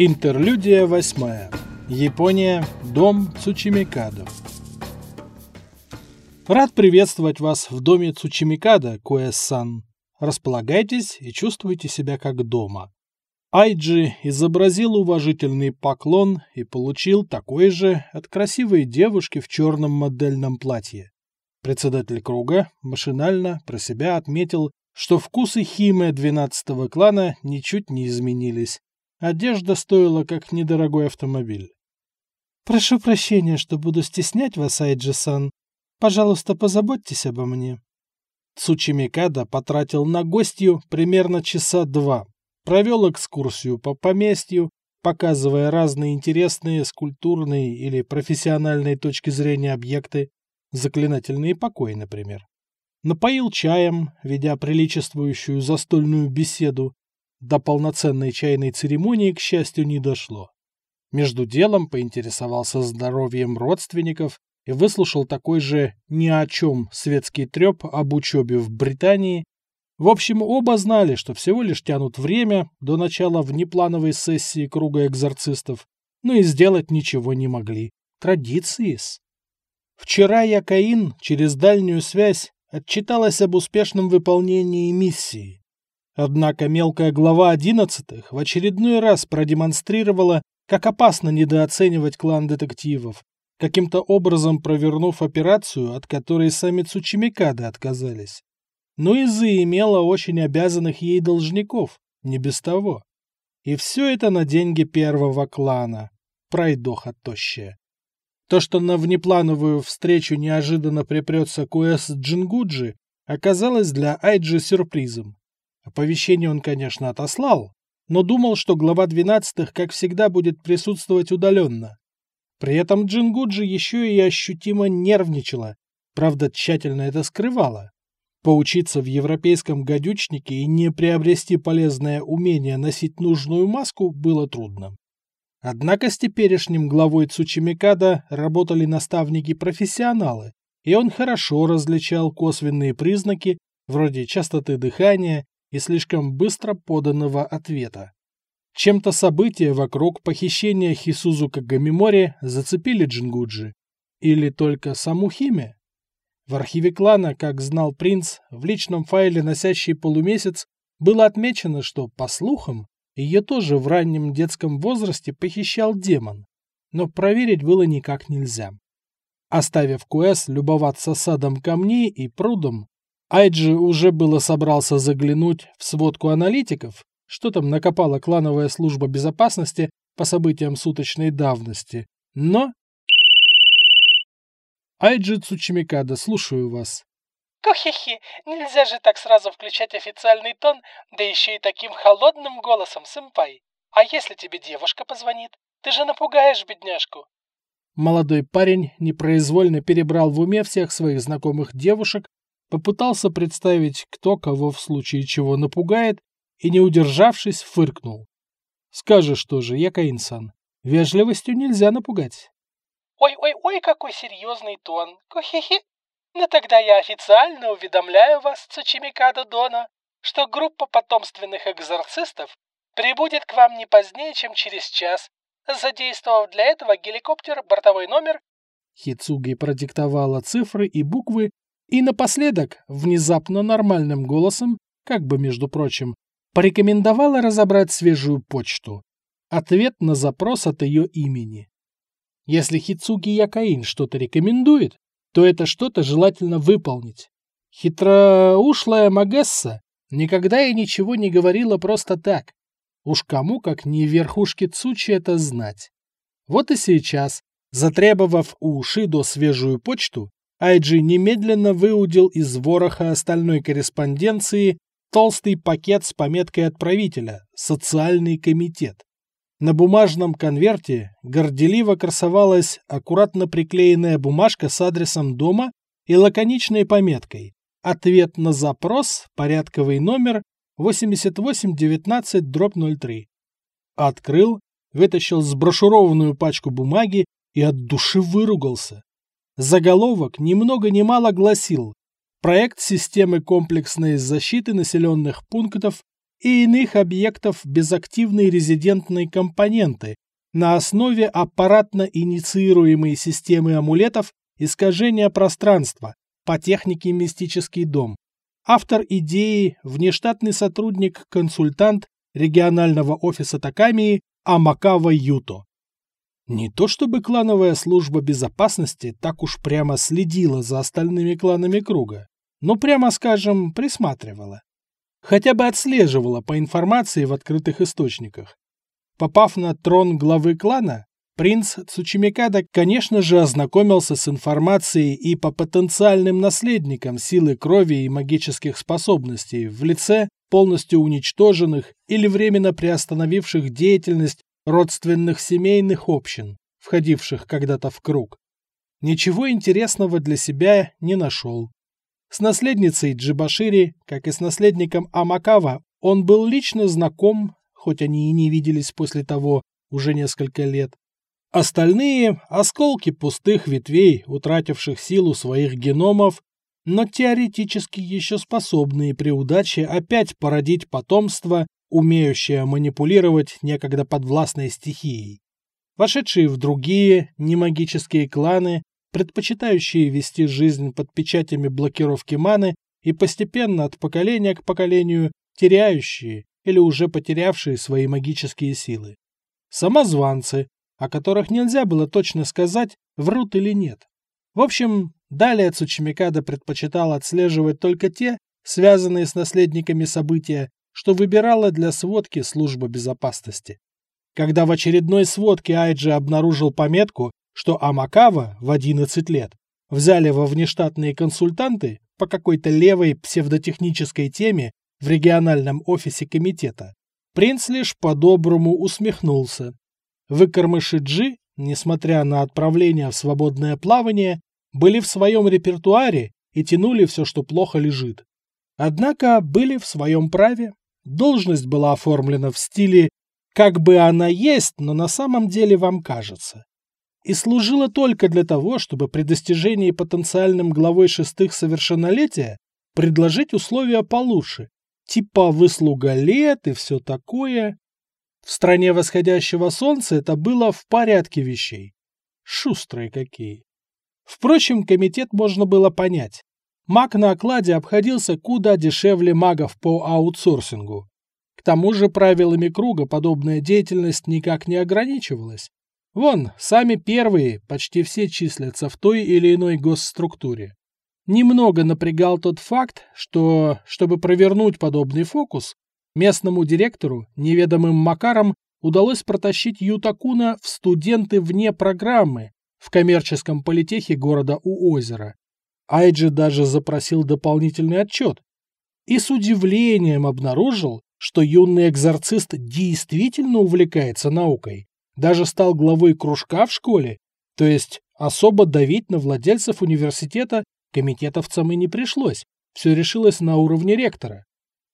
Интерлюдия восьмая. Япония. Дом Цучимикадо. Рад приветствовать вас в доме Цучимикадо, Куэс-сан. Располагайтесь и чувствуйте себя как дома. Айджи изобразил уважительный поклон и получил такой же от красивой девушки в черном модельном платье. Председатель круга машинально про себя отметил, что вкусы Химе 12-го клана ничуть не изменились. Одежда стоила как недорогой автомобиль. «Прошу прощения, что буду стеснять вас, Айджи-сан. Пожалуйста, позаботьтесь обо мне». Цучимикада потратил на гостью примерно часа два. Провел экскурсию по поместью, показывая разные интересные скульптурные или профессиональные точки зрения объекты, заклинательные покои, например. Напоил чаем, ведя приличествующую застольную беседу, до полноценной чайной церемонии, к счастью, не дошло. Между делом поинтересовался здоровьем родственников и выслушал такой же ни о чем светский треп об учебе в Британии. В общем, оба знали, что всего лишь тянут время до начала внеплановой сессии круга экзорцистов, но и сделать ничего не могли. Традиции-с. Вчера Якаин через дальнюю связь отчиталась об успешном выполнении миссии. Однако мелкая глава одиннадцатых в очередной раз продемонстрировала, как опасно недооценивать клан детективов, каким-то образом провернув операцию, от которой сами Цучимикады отказались. Но и заимела очень обязанных ей должников, не без того. И все это на деньги первого клана. Пройдоха тощая. То, что на внеплановую встречу неожиданно припрется Куэс Джингуджи, оказалось для Айджи сюрпризом. Оповещение он, конечно, отослал, но думал, что глава двенадцатых, как всегда, будет присутствовать удаленно. При этом Джингуджи еще и ощутимо нервничала, правда, тщательно это скрывала. Поучиться в европейском гадючнике и не приобрести полезное умение носить нужную маску было трудно. Однако с теперешним главой Цучимикада работали наставники-профессионалы, и он хорошо различал косвенные признаки, вроде частоты дыхания и слишком быстро поданного ответа. Чем-то события вокруг похищения Хисузу Кагамимори зацепили Джингуджи. Или только саму Химе? В архиве клана, как знал принц, в личном файле, носящей полумесяц, было отмечено, что, по слухам, ее тоже в раннем детском возрасте похищал демон. Но проверить было никак нельзя. Оставив Куэс любоваться садом камней и прудом, Айджи уже было собрался заглянуть в сводку аналитиков, что там накопала клановая служба безопасности по событиям суточной давности, но... Айджи Цучимикада, слушаю вас. Кохихи, нельзя же так сразу включать официальный тон, да еще и таким холодным голосом, сэмпай. А если тебе девушка позвонит? Ты же напугаешь бедняжку. Молодой парень непроизвольно перебрал в уме всех своих знакомых девушек Попытался представить, кто кого в случае чего напугает, и, не удержавшись, фыркнул. Скажешь тоже, Якаин-сан, вежливостью нельзя напугать. Ой-ой-ой, какой серьезный тон. Кохи-хи. Ну тогда я официально уведомляю вас, Цучимикадо Дона, что группа потомственных экзорцистов прибудет к вам не позднее, чем через час, задействовав для этого геликоптер, бортовой номер... Хицуги продиктовала цифры и буквы, и напоследок, внезапно нормальным голосом, как бы между прочим, порекомендовала разобрать свежую почту. Ответ на запрос от ее имени. Если Хицуги Якаин что-то рекомендует, то это что-то желательно выполнить. Хитроушлая Магесса никогда и ничего не говорила просто так. Уж кому, как не верхушке Цучи, это знать. Вот и сейчас, затребовав у Ушидо свежую почту, Айджи немедленно выудил из вороха остальной корреспонденции толстый пакет с пометкой отправителя «Социальный комитет». На бумажном конверте горделиво красовалась аккуратно приклеенная бумажка с адресом дома и лаконичной пометкой «Ответ на запрос, порядковый номер 8819-03». Открыл, вытащил сброшурованную пачку бумаги и от души выругался. Заголовок ни много ни мало гласил «Проект системы комплексной защиты населенных пунктов и иных объектов без активной резидентной компоненты на основе аппаратно инициируемой системы амулетов искажения пространства по технике «Мистический дом». Автор идеи – внештатный сотрудник-консультант регионального офиса Такамии Амакава Юто. Не то чтобы клановая служба безопасности так уж прямо следила за остальными кланами круга, но прямо скажем, присматривала. Хотя бы отслеживала по информации в открытых источниках. Попав на трон главы клана, принц Цучимикада, конечно же, ознакомился с информацией и по потенциальным наследникам силы крови и магических способностей в лице полностью уничтоженных или временно приостановивших деятельность родственных семейных общин, входивших когда-то в круг. Ничего интересного для себя не нашел. С наследницей Джибашири, как и с наследником Амакава, он был лично знаком, хоть они и не виделись после того уже несколько лет. Остальные – осколки пустых ветвей, утративших силу своих геномов, но теоретически еще способные при удаче опять породить потомство, умеющее манипулировать некогда подвластной стихией. Вошедшие в другие, немагические кланы предпочитающие вести жизнь под печатями блокировки маны и постепенно от поколения к поколению теряющие или уже потерявшие свои магические силы. Самозванцы, о которых нельзя было точно сказать, врут или нет. В общем, далее Цучимикада предпочитал отслеживать только те, связанные с наследниками события, что выбирала для сводки служба безопасности. Когда в очередной сводке Айджи обнаружил пометку что Амакава в 11 лет взяли во внештатные консультанты по какой-то левой псевдотехнической теме в региональном офисе комитета, принц лишь по-доброму усмехнулся. Выкормыши Джи, несмотря на отправление в свободное плавание, были в своем репертуаре и тянули все, что плохо лежит. Однако были в своем праве. Должность была оформлена в стиле «как бы она есть, но на самом деле вам кажется» и служила только для того, чтобы при достижении потенциальным главой шестых совершеннолетия предложить условия получше, типа выслуга лет и все такое. В стране восходящего солнца это было в порядке вещей. Шустрые какие. Впрочем, комитет можно было понять. Маг на окладе обходился куда дешевле магов по аутсорсингу. К тому же правилами круга подобная деятельность никак не ограничивалась. Вон, сами первые почти все числятся в той или иной госструктуре. Немного напрягал тот факт, что, чтобы провернуть подобный фокус, местному директору, неведомым Макаром, удалось протащить Ютакуна в студенты вне программы в коммерческом политехе города у озера. Айджи даже запросил дополнительный отчет. И с удивлением обнаружил, что юный экзорцист действительно увлекается наукой даже стал главой кружка в школе, то есть особо давить на владельцев университета комитетовцам и не пришлось, все решилось на уровне ректора.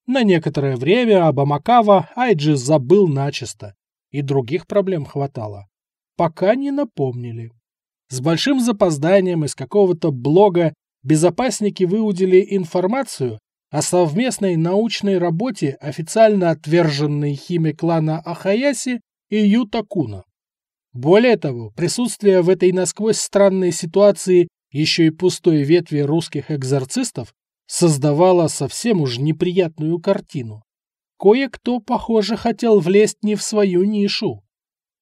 На некоторое время об Амакава Айджи забыл начисто, и других проблем хватало. Пока не напомнили. С большим запозданием из какого-то блога безопасники выудили информацию о совместной научной работе официально отверженной хими клана Ахаяси и Юта Куна. Более того, присутствие в этой насквозь странной ситуации еще и пустой ветви русских экзорцистов создавало совсем уж неприятную картину. Кое-кто, похоже, хотел влезть не в свою нишу.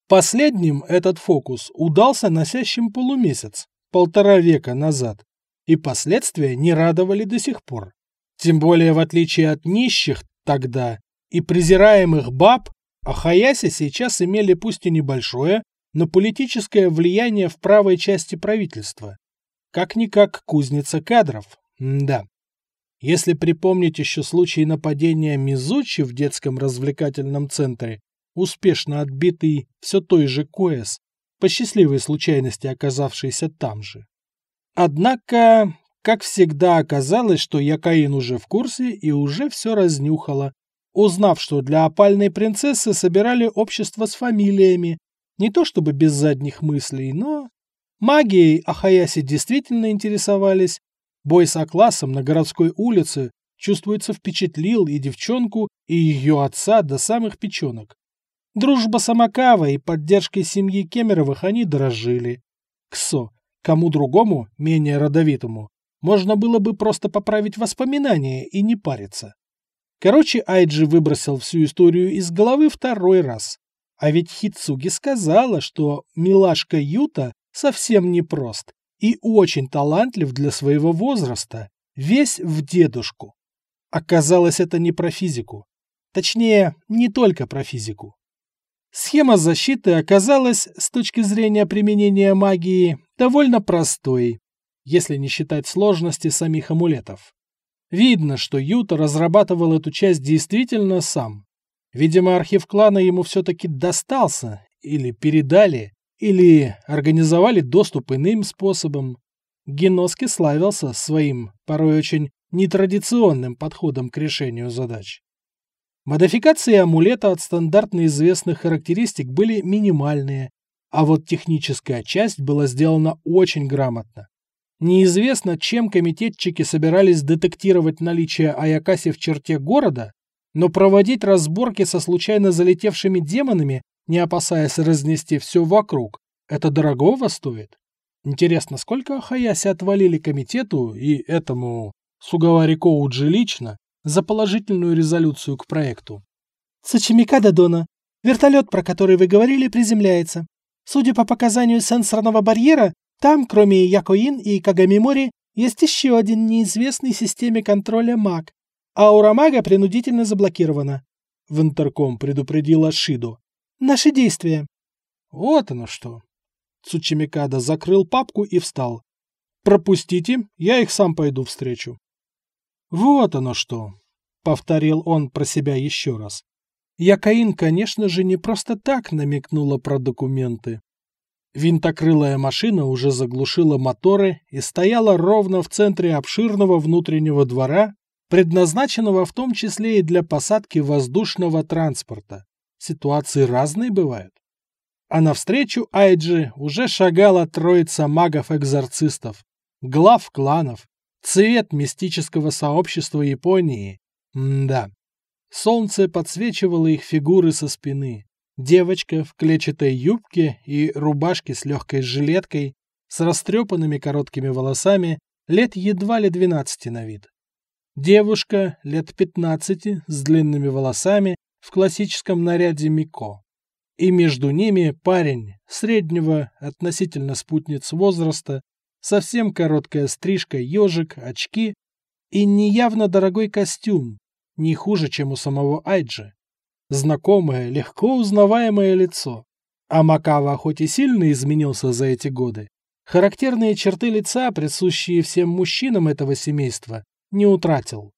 Последним этот фокус удался носящим полумесяц, полтора века назад, и последствия не радовали до сих пор. Тем более, в отличие от нищих тогда и презираемых баб, а Хаяси сейчас имели пусть и небольшое, но политическое влияние в правой части правительства. Как-никак кузница кадров. М да. Если припомнить еще случай нападения Мизучи в детском развлекательном центре, успешно отбитый все той же Коэс, по счастливой случайности оказавшийся там же. Однако, как всегда оказалось, что Якаин уже в курсе и уже все разнюхала, узнав, что для опальной принцессы собирали общество с фамилиями, не то чтобы без задних мыслей, но... Магией Ахаяси действительно интересовались. Бой с классом на городской улице чувствуется, впечатлил и девчонку, и ее отца до самых печенок. Дружба Самокава и поддержкой семьи Кемеровых они дорожили. Ксо, кому другому, менее родовитому, можно было бы просто поправить воспоминания и не париться. Короче, Айджи выбросил всю историю из головы второй раз. А ведь Хицуги сказала, что милашка Юта совсем не прост и очень талантлив для своего возраста, весь в дедушку. Оказалось, это не про физику. Точнее, не только про физику. Схема защиты оказалась, с точки зрения применения магии, довольно простой, если не считать сложности самих амулетов. Видно, что Юта разрабатывал эту часть действительно сам. Видимо, архив клана ему все-таки достался, или передали, или организовали доступ иным способом. Геноски славился своим, порой очень нетрадиционным подходом к решению задач. Модификации амулета от стандартно известных характеристик были минимальные, а вот техническая часть была сделана очень грамотно. Неизвестно, чем комитетчики собирались детектировать наличие Аякаси в черте города, но проводить разборки со случайно залетевшими демонами, не опасаясь разнести все вокруг, это дорогого стоит. Интересно, сколько Хаяси отвалили комитету и этому Сугавари Коуджи лично за положительную резолюцию к проекту? Сачимикада Дона, вертолет, про который вы говорили, приземляется. Судя по показанию сенсорного барьера, там, кроме Якоин и Кагамимори, есть еще один неизвестный системе контроля маг. Аура мага принудительно заблокирована. В интерком предупредила Шиду. Наши действия. Вот оно что. Цучимикада закрыл папку и встал. Пропустите, я их сам пойду встречу. Вот оно что. Повторил он про себя еще раз. Якаин, конечно же, не просто так намекнула про документы. Винтокрылая машина уже заглушила моторы и стояла ровно в центре обширного внутреннего двора, предназначенного в том числе и для посадки воздушного транспорта. Ситуации разные бывают. А навстречу Айджи уже шагала троица магов-экзорцистов, глав кланов, цвет мистического сообщества Японии. М да. Солнце подсвечивало их фигуры со спины. Девочка в клетчатой юбке и рубашке с легкой жилеткой, с растрепанными короткими волосами, лет едва ли двенадцати на вид. Девушка лет пятнадцати с длинными волосами в классическом наряде Мико. И между ними парень, среднего относительно спутниц возраста, совсем короткая стрижка, ежик, очки и неявно дорогой костюм, не хуже, чем у самого Айджи. Знакомое, легко узнаваемое лицо. А Макава хоть и сильно изменился за эти годы, характерные черты лица, присущие всем мужчинам этого семейства, не утратил.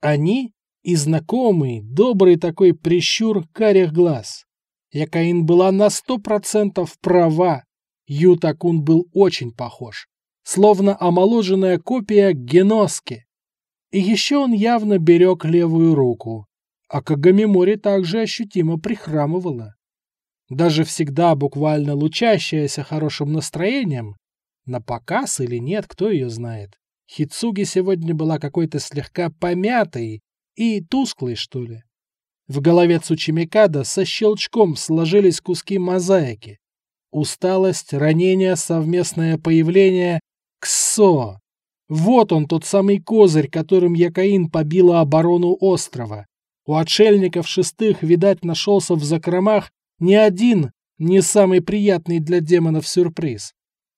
Они и знакомый, добрый такой прищур карих глаз. Якаин была на сто процентов права. Ютакун был очень похож, словно омоложенная копия Геноски. И еще он явно берег левую руку, а Кагамимори также ощутимо прихрамывала. Даже всегда буквально лучащаяся хорошим настроением, на показ или нет, кто ее знает. Хицуги сегодня была какой-то слегка помятой и тусклой, что ли. В голове Цучимикада со щелчком сложились куски мозаики. Усталость, ранение, совместное появление. Ксо! Вот он, тот самый козырь, которым Якаин побила оборону острова. У отшельников шестых, видать, нашелся в закромах не один, не самый приятный для демонов сюрприз.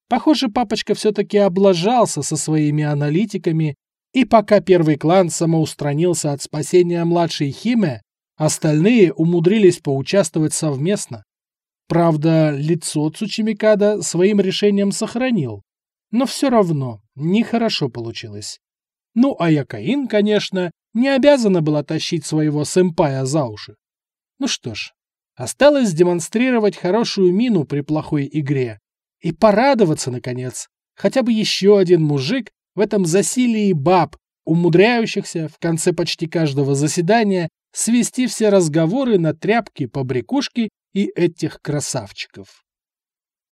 Похоже, папочка все-таки облажался со своими аналитиками, и пока первый клан самоустранился от спасения младшей Химе, остальные умудрились поучаствовать совместно. Правда, лицо Цучимикада своим решением сохранил, но все равно нехорошо получилось. Ну, а Якаин, конечно, не обязана была тащить своего сэмпая за уши. Ну что ж, осталось демонстрировать хорошую мину при плохой игре и порадоваться, наконец, хотя бы еще один мужик в этом засилии баб, умудряющихся в конце почти каждого заседания свести все разговоры на тряпки, побрякушки и этих красавчиков.